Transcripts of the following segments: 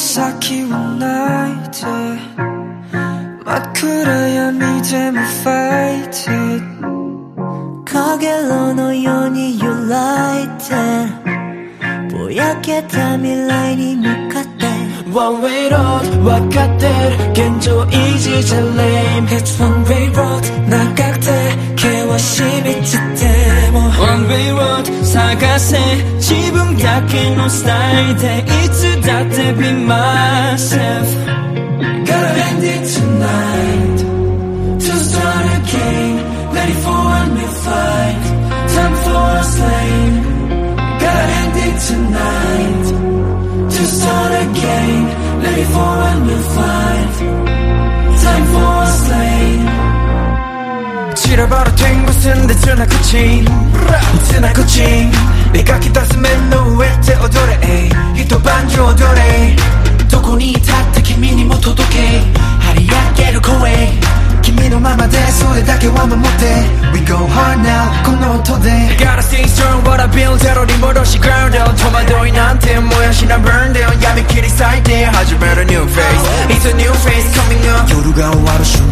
先を泣いて真っ暗闇でもファイティかげろのように揺らいでぼやけた未来に向かって。One way road 分かってる現状維持じゃ lame It's one way road 長くて険しみつっても。One way road 사가세 지붕 닦인 no style 대 이츠 다때 be myself Gotta end it tonight To start again Ready for a new fight Time for a slave Gotta end it tonight to start again Ready for a new fight Time for a slay 치러버려 것은 대전화 끝인 쓰나 끝 today Gotta stay strong what I build 때로니 뭐로시 ground down 저만도이 나한테 she not burn down. 야미 길이 there. How 하지 better new face. It's a new face coming up. 요루가 와로 슈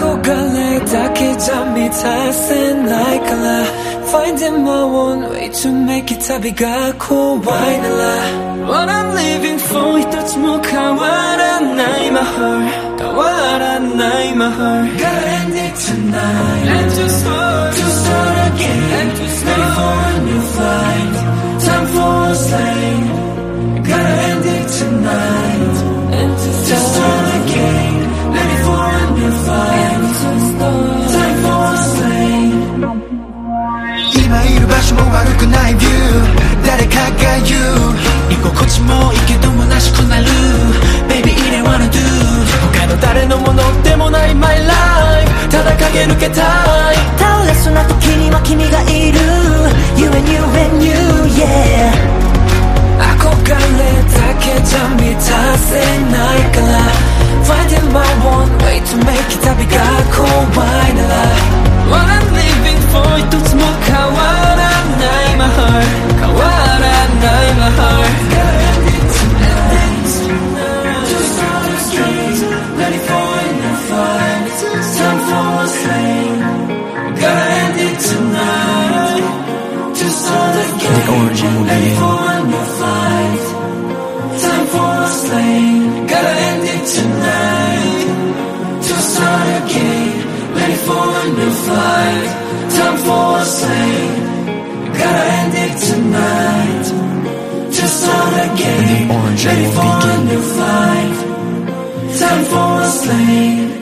고 갈래 딱히 잠이 탓은 날 lie. Finding my one way to make it 답이가 고와이날라 What I'm living for 이 touch 와라 나이 my heart. 다 와라 나이 my heart. Got it tonight. And just start to start again. ちもいいけど虚しくなる。Baby it ain't wanna do 他の誰のものでもない。My life ただ駆け抜けたい。倒れそうな時には君がいる。You and you and you yeah Time for a slay Gotta end it tonight. To start again. Ready for a new fight. Time for a slay Gotta end it tonight. To start again. Ready for a new fight. Time for a slay